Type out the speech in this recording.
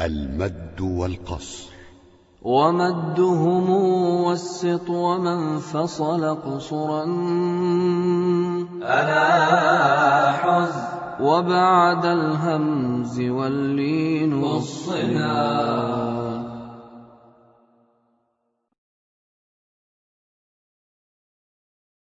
المد والقصر. ومدهم والسط ومن فصل قصرا. ألا حز. وبعد الهمز واللين. والصنا